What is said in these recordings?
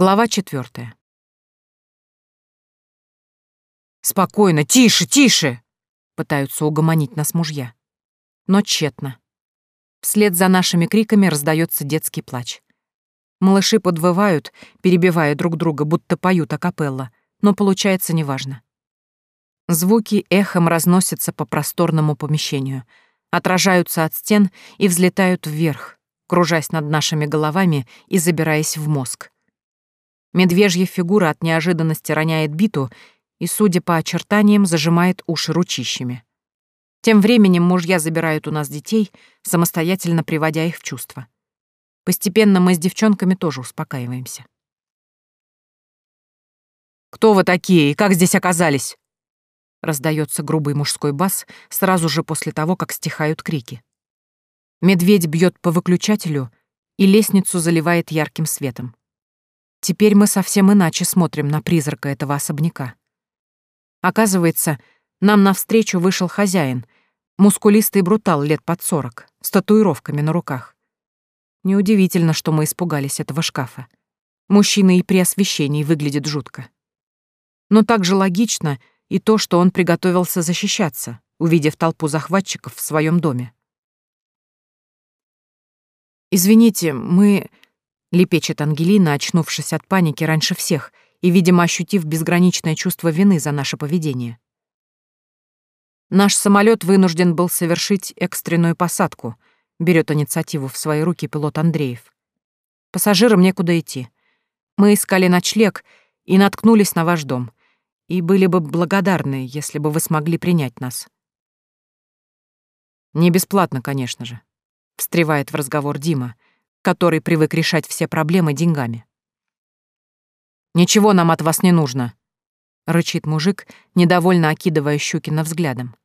Глава четвертая. «Спокойно, тише, тише!» — пытаются угомонить нас мужья. Но тщетно. Вслед за нашими криками раздается детский плач. Малыши подвывают, перебивая друг друга, будто поют акапелла, но получается неважно. Звуки эхом разносятся по просторному помещению, отражаются от стен и взлетают вверх, кружась над нашими головами и забираясь в мозг. Медвежья фигура от неожиданности роняет биту и, судя по очертаниям, зажимает уши ручищами. Тем временем мужья забирают у нас детей, самостоятельно приводя их в чувство. Постепенно мы с девчонками тоже успокаиваемся. «Кто вы такие и как здесь оказались?» Раздается грубый мужской бас сразу же после того, как стихают крики. Медведь бьет по выключателю, и лестницу заливает ярким светом. Теперь мы совсем иначе смотрим на призрака этого особняка. Оказывается, нам навстречу вышел хозяин, мускулистый брутал лет под сорок, с татуировками на руках. Неудивительно, что мы испугались этого шкафа. Мужчина и при освещении выглядит жутко. Но также логично и то, что он приготовился защищаться, увидев толпу захватчиков в своем доме. «Извините, мы...» Лепечет Ангелина, очнувшись от паники раньше всех и, видимо, ощутив безграничное чувство вины за наше поведение. Наш самолет вынужден был совершить экстренную посадку, берет инициативу в свои руки пилот Андреев. Пассажирам некуда идти. Мы искали ночлег и наткнулись на ваш дом. И были бы благодарны, если бы вы смогли принять нас. Не бесплатно, конечно же, встревает в разговор Дима, который привык решать все проблемы деньгами. «Ничего нам от вас не нужно», — рычит мужик, недовольно окидывая Щукина взглядом.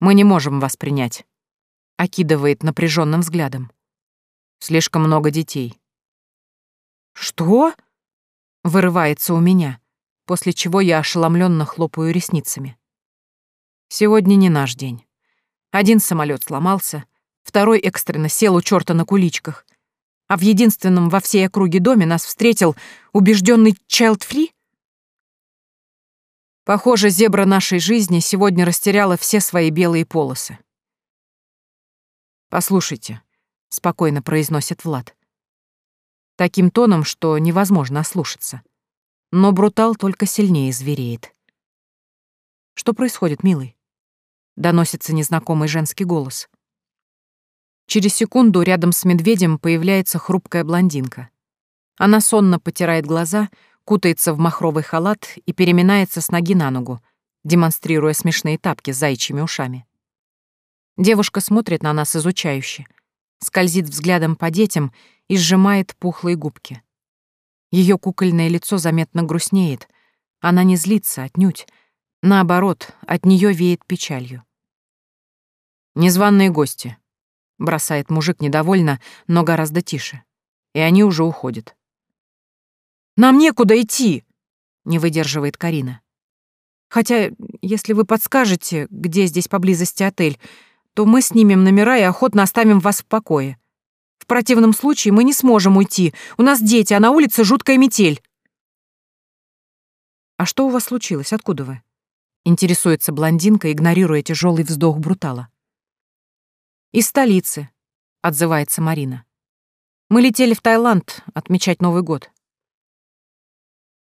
«Мы не можем вас принять», — окидывает напряженным взглядом. «Слишком много детей». «Что?» — вырывается у меня, после чего я ошеломленно хлопаю ресницами. Сегодня не наш день. Один самолет сломался — Второй экстренно сел у черта на куличках. А в единственном во всей округе доме нас встретил убежденный child-free? Похоже, зебра нашей жизни сегодня растеряла все свои белые полосы. «Послушайте», — спокойно произносит Влад. Таким тоном, что невозможно ослушаться. Но Брутал только сильнее звереет. «Что происходит, милый?» — доносится незнакомый женский голос. Через секунду рядом с медведем появляется хрупкая блондинка. Она сонно потирает глаза, кутается в махровый халат и переминается с ноги на ногу, демонстрируя смешные тапки с зайчьими ушами. Девушка смотрит на нас изучающе, скользит взглядом по детям и сжимает пухлые губки. Ее кукольное лицо заметно грустнеет. Она не злится отнюдь. Наоборот, от нее веет печалью. «Незваные гости», Бросает мужик недовольно, но гораздо тише. И они уже уходят. «Нам некуда идти!» — не выдерживает Карина. «Хотя, если вы подскажете, где здесь поблизости отель, то мы снимем номера и охотно оставим вас в покое. В противном случае мы не сможем уйти. У нас дети, а на улице жуткая метель». «А что у вас случилось? Откуда вы?» Интересуется блондинка, игнорируя тяжелый вздох брутала. «Из столицы», — отзывается Марина. «Мы летели в Таиланд отмечать Новый год».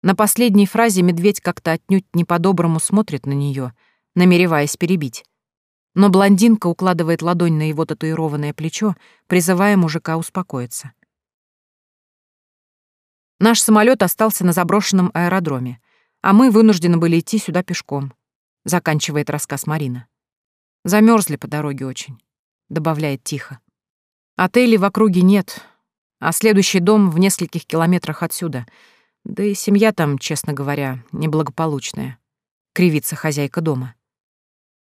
На последней фразе медведь как-то отнюдь не по-доброму смотрит на нее, намереваясь перебить. Но блондинка укладывает ладонь на его татуированное плечо, призывая мужика успокоиться. Наш самолет остался на заброшенном аэродроме, а мы вынуждены были идти сюда пешком, заканчивает рассказ Марина. Замерзли по дороге очень добавляет тихо. Отелей в округе нет, а следующий дом в нескольких километрах отсюда. Да и семья там, честно говоря, неблагополучная. Кривится хозяйка дома.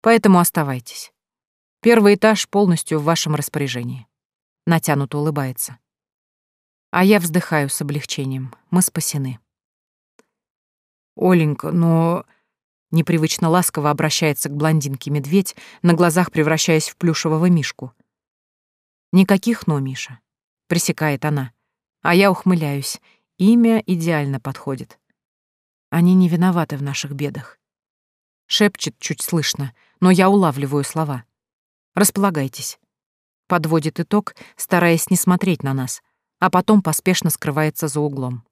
Поэтому оставайтесь. Первый этаж полностью в вашем распоряжении. Натянуто улыбается. А я вздыхаю с облегчением. Мы спасены. Оленька, но... Непривычно ласково обращается к блондинке медведь, на глазах превращаясь в плюшевого мишку. «Никаких «но», Миша», — пресекает она. А я ухмыляюсь Имя идеально подходит. Они не виноваты в наших бедах. Шепчет чуть слышно, но я улавливаю слова. Располагайтесь. Подводит итог, стараясь не смотреть на нас, а потом поспешно скрывается за углом.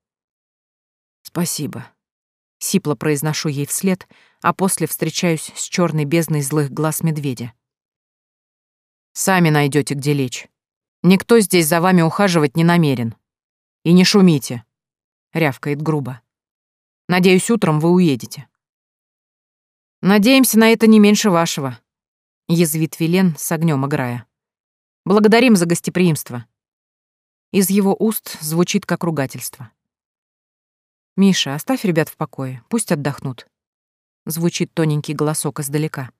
Спасибо. Сипло произношу ей вслед, а после встречаюсь с черной бездной злых глаз медведя. Сами найдете, где лечь. Никто здесь за вами ухаживать не намерен. И не шумите, рявкает грубо. Надеюсь, утром вы уедете. Надеемся на это не меньше вашего, язвит Вилен с огнем играя. Благодарим за гостеприимство. Из его уст звучит как ругательство. «Миша, оставь ребят в покое, пусть отдохнут», — звучит тоненький голосок издалека.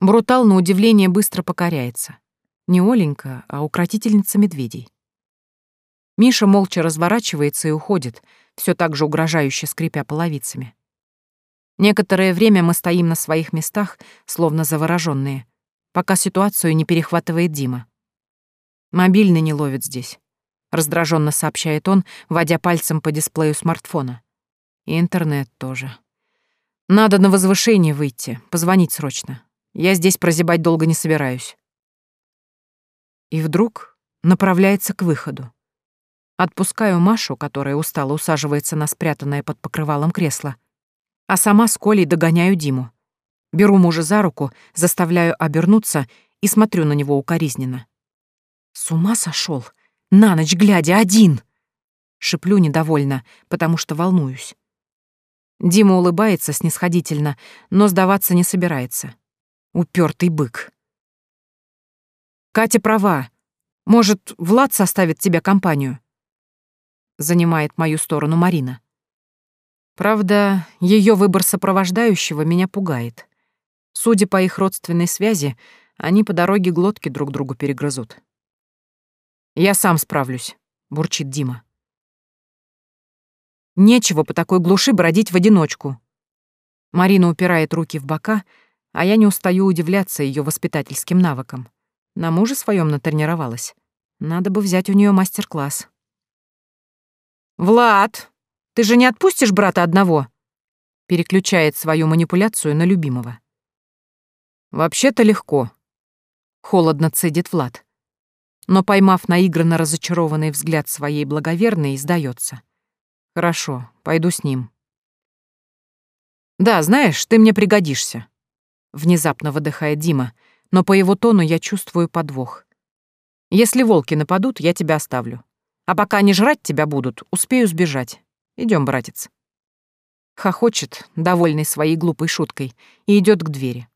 Брутал, на удивление, быстро покоряется. Не Оленька, а укротительница медведей. Миша молча разворачивается и уходит, все так же угрожающе скрипя половицами. Некоторое время мы стоим на своих местах, словно завороженные, пока ситуацию не перехватывает Дима. Мобильный не ловит здесь. Раздраженно сообщает он, водя пальцем по дисплею смартфона. И интернет тоже. Надо на возвышение выйти, позвонить срочно. Я здесь прозябать долго не собираюсь. И вдруг направляется к выходу. Отпускаю Машу, которая устало усаживается на спрятанное под покрывалом кресло, а сама с Колей догоняю Диму. Беру мужа за руку, заставляю обернуться и смотрю на него укоризненно. С ума сошел, На ночь глядя один! Шиплю недовольно, потому что волнуюсь. Дима улыбается снисходительно, но сдаваться не собирается. Упертый бык. Катя права. Может, Влад составит тебе компанию? Занимает мою сторону Марина. Правда, ее выбор сопровождающего меня пугает. Судя по их родственной связи, они по дороге глотки друг другу перегрызут. «Я сам справлюсь», — бурчит Дима. «Нечего по такой глуши бродить в одиночку». Марина упирает руки в бока, а я не устаю удивляться ее воспитательским навыкам. На муже своем натренировалась. Надо бы взять у нее мастер-класс. «Влад, ты же не отпустишь брата одного?» Переключает свою манипуляцию на любимого. «Вообще-то легко», — холодно цедит Влад. Но, поймав наигранно разочарованный взгляд своей благоверной, сдается. «Хорошо, пойду с ним». «Да, знаешь, ты мне пригодишься», Внезапно выдыхает Дима, но по его тону я чувствую подвох. Если волки нападут, я тебя оставлю. А пока они жрать тебя будут, успею сбежать. Идем, братец. Хохочет, довольный своей глупой шуткой, и идет к двери.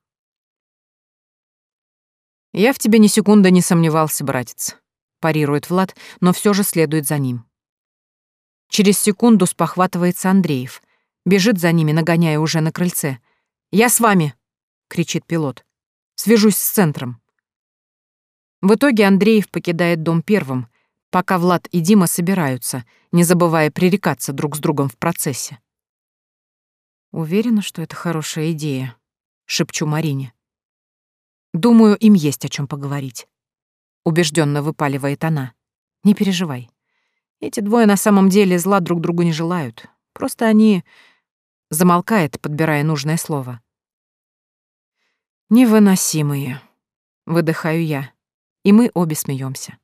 Я в тебе ни секунды не сомневался, братец. Парирует Влад, но все же следует за ним. Через секунду спохватывается Андреев. Бежит за ними, нагоняя уже на крыльце. «Я с вами!» кричит пилот. Свяжусь с центром. В итоге Андреев покидает дом первым, пока Влад и Дима собираются, не забывая пререкаться друг с другом в процессе. Уверена, что это хорошая идея, шепчу Марине. Думаю, им есть о чем поговорить. Убежденно выпаливает она. Не переживай. Эти двое на самом деле зла друг другу не желают. Просто они... Замолкает, подбирая нужное слово. Невыносимые. Выдыхаю я, и мы обе смеемся.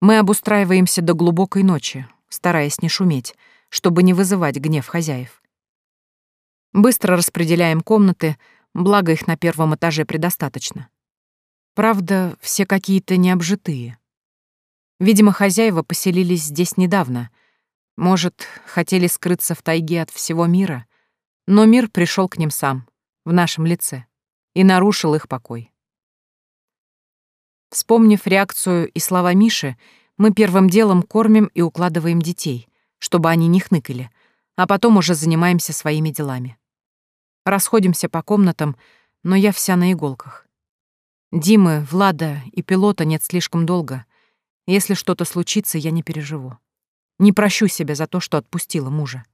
Мы обустраиваемся до глубокой ночи, стараясь не шуметь, чтобы не вызывать гнев хозяев. Быстро распределяем комнаты, благо их на первом этаже предостаточно. Правда, все какие-то необжитые. Видимо, хозяева поселились здесь недавно. Может, хотели скрыться в тайге от всего мира — но мир пришел к ним сам, в нашем лице, и нарушил их покой. Вспомнив реакцию и слова Миши, мы первым делом кормим и укладываем детей, чтобы они не хныкали, а потом уже занимаемся своими делами. Расходимся по комнатам, но я вся на иголках. Димы, Влада и пилота нет слишком долго. Если что-то случится, я не переживу. Не прощу себя за то, что отпустила мужа.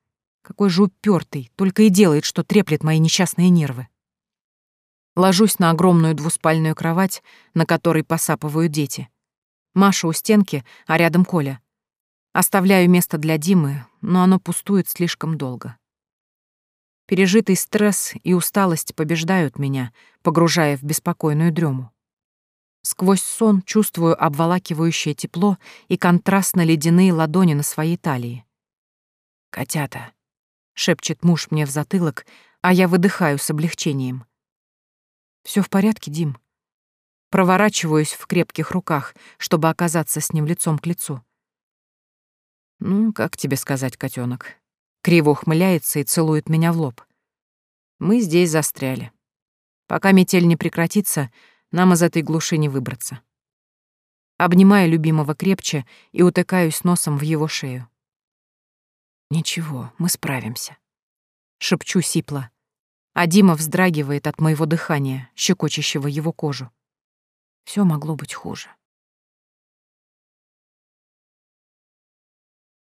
Какой же упертый, только и делает, что треплет мои несчастные нервы. Ложусь на огромную двуспальную кровать, на которой посапывают дети. Маша у стенки, а рядом Коля. Оставляю место для Димы, но оно пустует слишком долго. Пережитый стресс и усталость побеждают меня, погружая в беспокойную дрему. Сквозь сон чувствую обволакивающее тепло и контрастно-ледяные ладони на своей талии. «Котята», — шепчет муж мне в затылок, а я выдыхаю с облегчением. Все в порядке, Дим?» Проворачиваюсь в крепких руках, чтобы оказаться с ним лицом к лицу. «Ну, как тебе сказать, котенок? Криво ухмыляется и целует меня в лоб. «Мы здесь застряли. Пока метель не прекратится, нам из этой глуши не выбраться». Обнимаю любимого крепче и утыкаюсь носом в его шею. «Ничего, мы справимся», — шепчу сипло, а Дима вздрагивает от моего дыхания, щекочущего его кожу. Все могло быть хуже.